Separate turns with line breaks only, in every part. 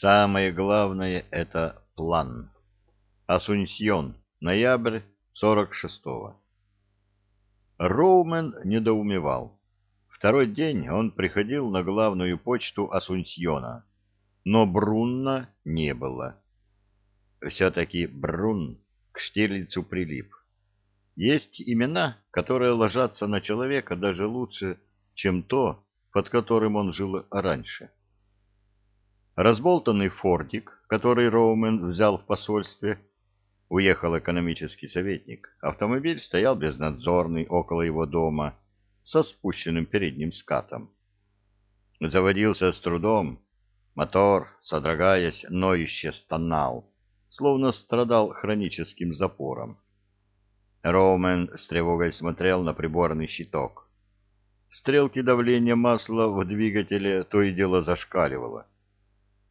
Самое главное — это план. Асунсьон, ноябрь 46-го. Роумен недоумевал. Второй день он приходил на главную почту Асунсьона, но Брунна не было. Все-таки Брун к Штирлицу прилип. Есть имена, которые ложатся на человека даже лучше, чем то, под которым он жил раньше. Разболтанный фордик, который Роумен взял в посольстве, уехал экономический советник. Автомобиль стоял безнадзорный около его дома со спущенным передним скатом. Заводился с трудом, мотор, содрогаясь, ноюще стонал, словно страдал хроническим запором. Роумен с тревогой смотрел на приборный щиток. Стрелки давления масла в двигателе то и дело зашкаливало.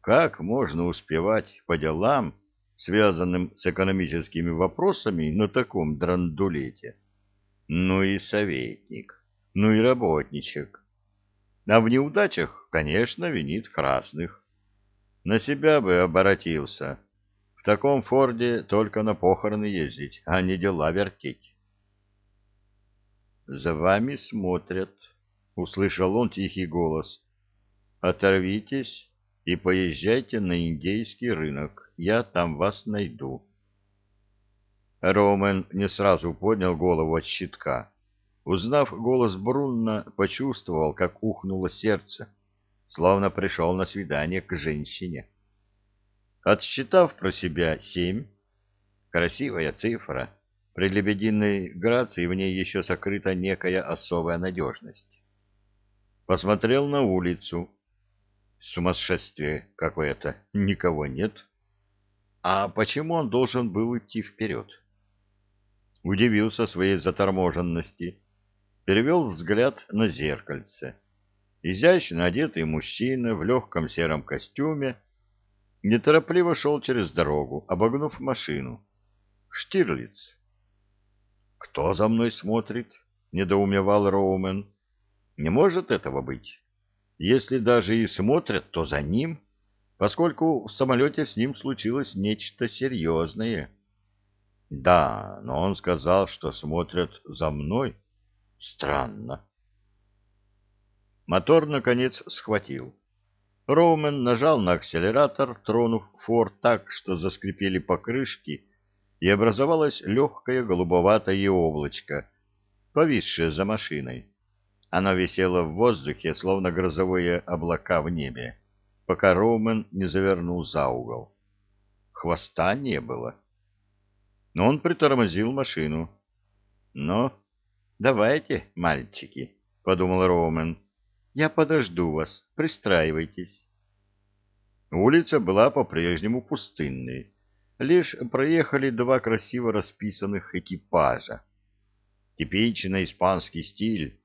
Как можно успевать по делам, связанным с экономическими вопросами, на таком драндулете? Ну и советник, ну и работничек. А в неудачах, конечно, винит красных. На себя бы оборотился. В таком форде только на похороны ездить, а не дела вертеть. «За вами смотрят», — услышал он тихий голос. «Оторвитесь» и поезжайте на индейский рынок. Я там вас найду. Роумен не сразу поднял голову от щитка. Узнав голос Брунна, почувствовал, как ухнуло сердце, словно пришел на свидание к женщине. Отсчитав про себя семь, красивая цифра, при лебединой грации в ней еще сокрыта некая особая надежность. Посмотрел на улицу, Сумасшествие какое-то. Никого нет. А почему он должен был идти вперед? Удивился своей заторможенности. Перевел взгляд на зеркальце. Изящно одетый мужчина в легком сером костюме неторопливо шел через дорогу, обогнув машину. Штирлиц. «Кто за мной смотрит?» — недоумевал Роумен. «Не может этого быть. Если даже и смотрят, то за ним, поскольку в самолете с ним случилось нечто серьезное. Да, но он сказал, что смотрят за мной. Странно. Мотор, наконец, схватил. Роумен нажал на акселератор, тронув фор так, что заскрипели покрышки, и образовалось легкое голубоватое облачко, повисшее за машиной. Оно висело в воздухе, словно грозовые облака в небе, пока Роумен не завернул за угол. Хвоста не было. Но он притормозил машину. «Ну, давайте, мальчики», — подумал Роумен. «Я подожду вас, пристраивайтесь». Улица была по-прежнему пустынной. Лишь проехали два красиво расписанных экипажа. Типичный испанский стиль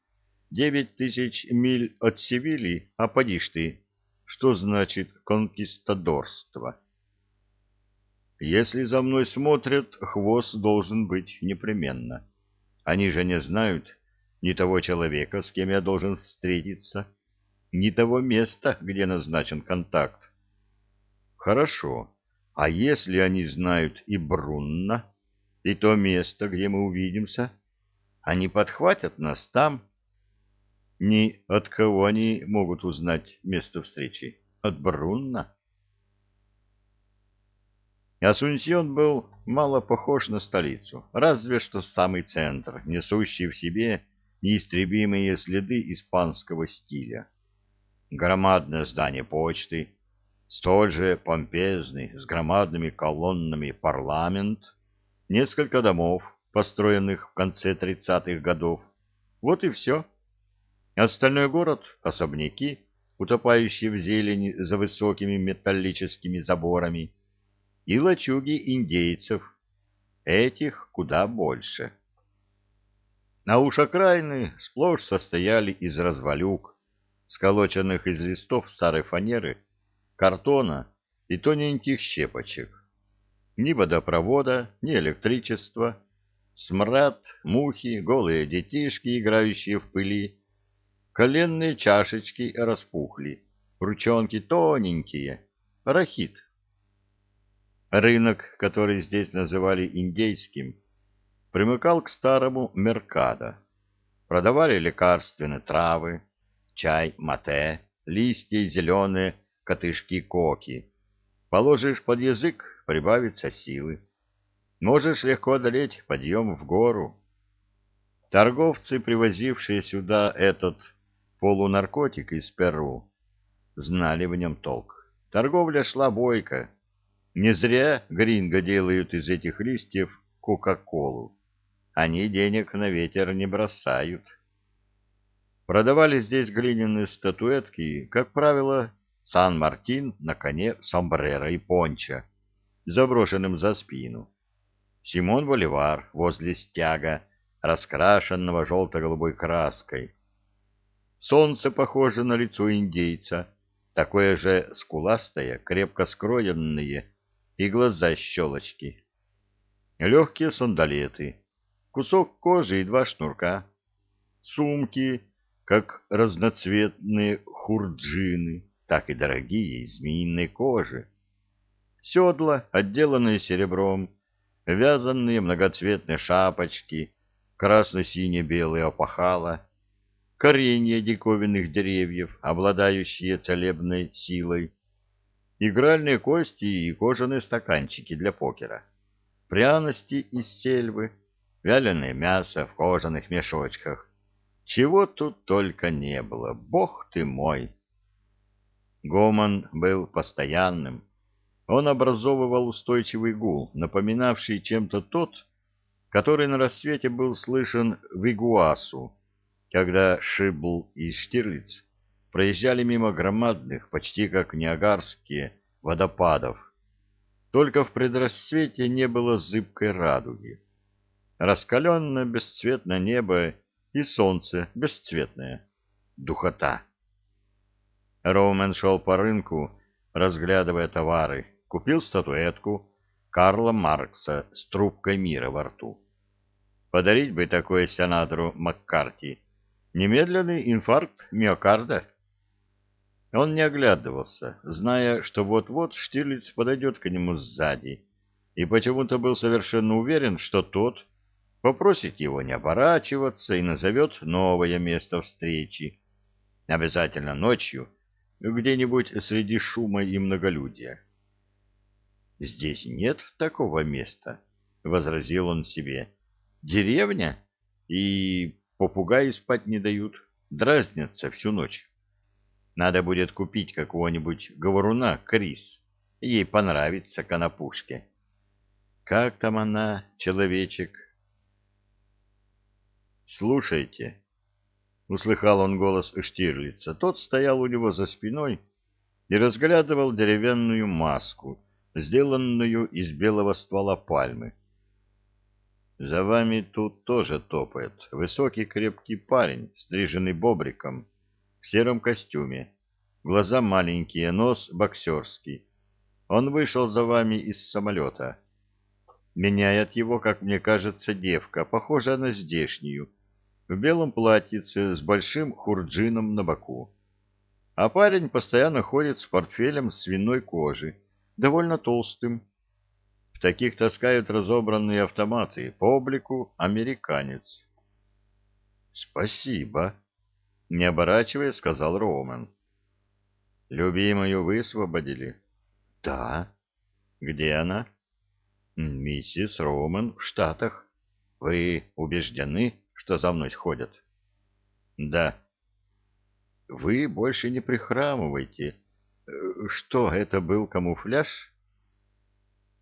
Девять тысяч миль от Севильи, а поди ж ты, что значит конкистадорство? Если за мной смотрят, хвост должен быть непременно. Они же не знают ни того человека, с кем я должен встретиться, ни того места, где назначен контакт. Хорошо, а если они знают и Брунна, и то место, где мы увидимся, они подхватят нас там, ни от кого они могут узнать место встречи? От Брунна? Асунсьон был мало похож на столицу, разве что самый центр, несущий в себе неистребимые следы испанского стиля. Громадное здание почты, столь же помпезный, с громадными колоннами парламент, несколько домов, построенных в конце тридцатых годов. Вот и все. Остальной город — особняки, утопающие в зелени за высокими металлическими заборами, и лачуги индейцев. Этих куда больше. На уж окраины сплошь состояли из развалюк, сколоченных из листов старой фанеры, картона и тоненьких щепочек. Ни водопровода, ни электричества, смрад, мухи, голые детишки, играющие в пыли, Коленные чашечки распухли, ручонки тоненькие, рахит. Рынок, который здесь называли индейским, примыкал к старому Меркадо. Продавали лекарственные травы, чай, мате, листья зеленые котышки коки. Положишь под язык, прибавится силы. Можешь легко одолеть подъем в гору. Торговцы, привозившие сюда этот полунаркотик из Перу, знали в нем толк. Торговля шла бойко. Не зря гринго делают из этих листьев кока-колу. Они денег на ветер не бросают. Продавали здесь глиняные статуэтки, как правило, Сан-Мартин на коне сомбреро и понча, заброшенным за спину. Симон Боливар возле стяга, раскрашенного желто-голубой краской. Солнце похоже на лицо индейца, такое же скуластое, крепко скроенное и глаза щелочки. Легкие сандалеты, кусок кожи и два шнурка, сумки, как разноцветные хурджины, так и дорогие из змеиной кожи, седла, отделанные серебром, вязаные многоцветные шапочки, красно-сине-белые опахала, коренья диковинных деревьев, обладающие целебной силой, игральные кости и кожаные стаканчики для покера, пряности из сельвы, вяленое мясо в кожаных мешочках. Чего тут только не было, бог ты мой! Гомон был постоянным, он образовывал устойчивый гул, напоминавший чем-то тот, который на рассвете был слышен в Игуасу, когда Шибл и Штирлиц проезжали мимо громадных, почти как Ниагарские, водопадов. Только в предрассвете не было зыбкой радуги. Раскаленное бесцветное небо и солнце бесцветное. Духота. Роумен шел по рынку, разглядывая товары, купил статуэтку Карла Маркса с трубкой мира во рту. Подарить бы такое сенатору Маккарти. Немедленный инфаркт миокарда. Он не оглядывался, зная, что вот-вот Штирлиц подойдет к нему сзади, и почему-то был совершенно уверен, что тот попросит его не оборачиваться и назовет новое место встречи, обязательно ночью, где-нибудь среди шума и многолюдия. Здесь нет такого места, — возразил он себе. Деревня? И попугаи спать не дают, дразнятся всю ночь. Надо будет купить какого-нибудь говоруна Крис. Ей понравится конопушке. Как там она, человечек? Слушайте, — услыхал он голос Штирлица. Тот стоял у него за спиной и разглядывал деревянную маску — сделанную из белого ствола пальмы. За вами тут тоже топает высокий крепкий парень, стриженный бобриком, в сером костюме, глаза маленькие, нос боксерский. Он вышел за вами из самолета. Меняет его, как мне кажется, девка, похожая на здешнюю, в белом платьице с большим хурджином на боку. А парень постоянно ходит с портфелем свиной кожи, довольно толстым. В таких таскают разобранные автоматы, по облику американец. — Спасибо, — не оборачивая, сказал Роман. — Любимую высвободили? — Да. — Где она? — Миссис Роман в Штатах. Вы убеждены, что за мной ходят? — Да. — Вы больше не прихрамывайте, — что это был камуфляж?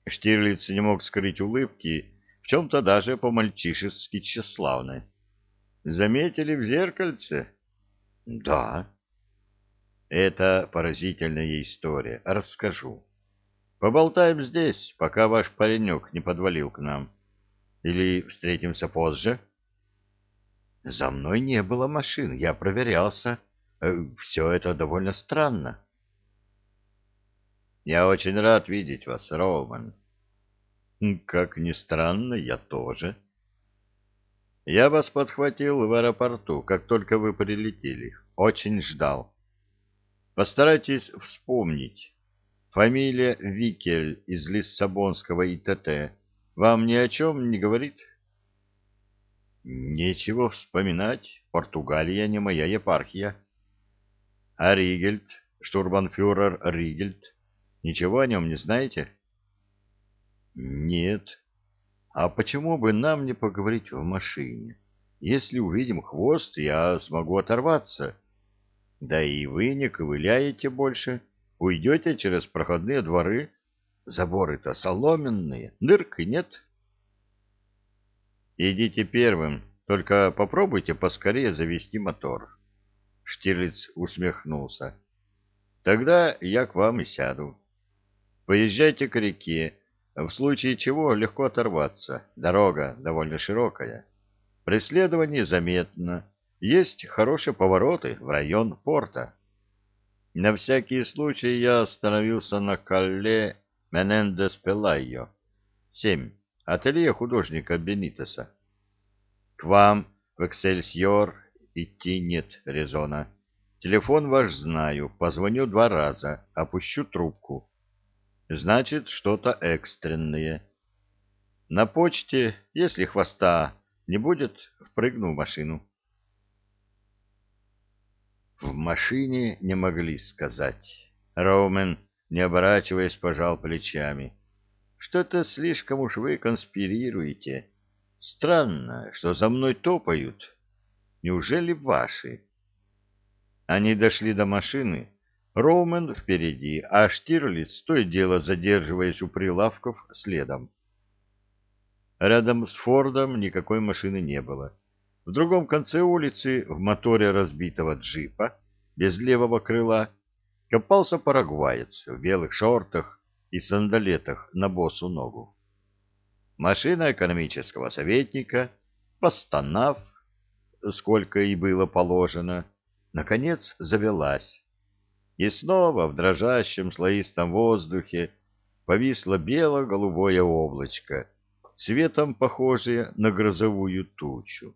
Штирлиц не мог скрыть улыбки, в чем-то даже по-мальчишески тщеславной. Заметили в зеркальце? Да. Это поразительная история. Расскажу. Поболтаем здесь, пока ваш паренек не подвалил к нам. Или встретимся позже? За мной не было машин, я проверялся. Э, Все это довольно странно. Я очень рад видеть вас, Роуман. Как ни странно, я тоже. Я вас подхватил в аэропорту, как только вы прилетели. Очень ждал. Постарайтесь вспомнить. Фамилия Викель из Лиссабонского ИТТ вам ни о чем не говорит? Нечего вспоминать. Португалия не моя епархия. А Ригельд, штурманфюрер Ригельд, ничего о нем не знаете? Нет. А почему бы нам не поговорить в машине? Если увидим хвост, я смогу оторваться. Да и вы не ковыляете больше. Уйдете через проходные дворы. Заборы-то соломенные, дырк нет. Идите первым, только попробуйте поскорее завести мотор. Штирлиц усмехнулся. Тогда я к вам и сяду. Поезжайте к реке, в случае чего легко оторваться. Дорога довольно широкая. Преследование заметно. Есть хорошие повороты в район порта. На всякий случай я остановился на Калле Менендес Пелайо. Семь. Ателье художника Бенитеса. К вам в Эксельсиор идти нет резона. Телефон ваш знаю, позвоню два раза, опущу трубку. Значит, что-то экстренное. На почте, если хвоста не будет, впрыгну в машину. В машине не могли сказать. Роумен, не оборачиваясь, пожал плечами. Что-то слишком уж вы конспирируете. Странно, что за мной топают. Неужели ваши? Они дошли до машины. Роумен впереди, а Штирлиц то и дело задерживаясь у прилавков следом. Рядом с Фордом никакой машины не было. В другом конце улицы, в моторе разбитого джипа, без левого крыла, копался парагваец в белых шортах и сандалетах на босу ногу. Машина экономического советника, постанав, сколько и было положено, наконец завелась. И снова в дрожащем слоистом воздухе повисло бело-голубое облачко, цветом похожее на грозовую тучу.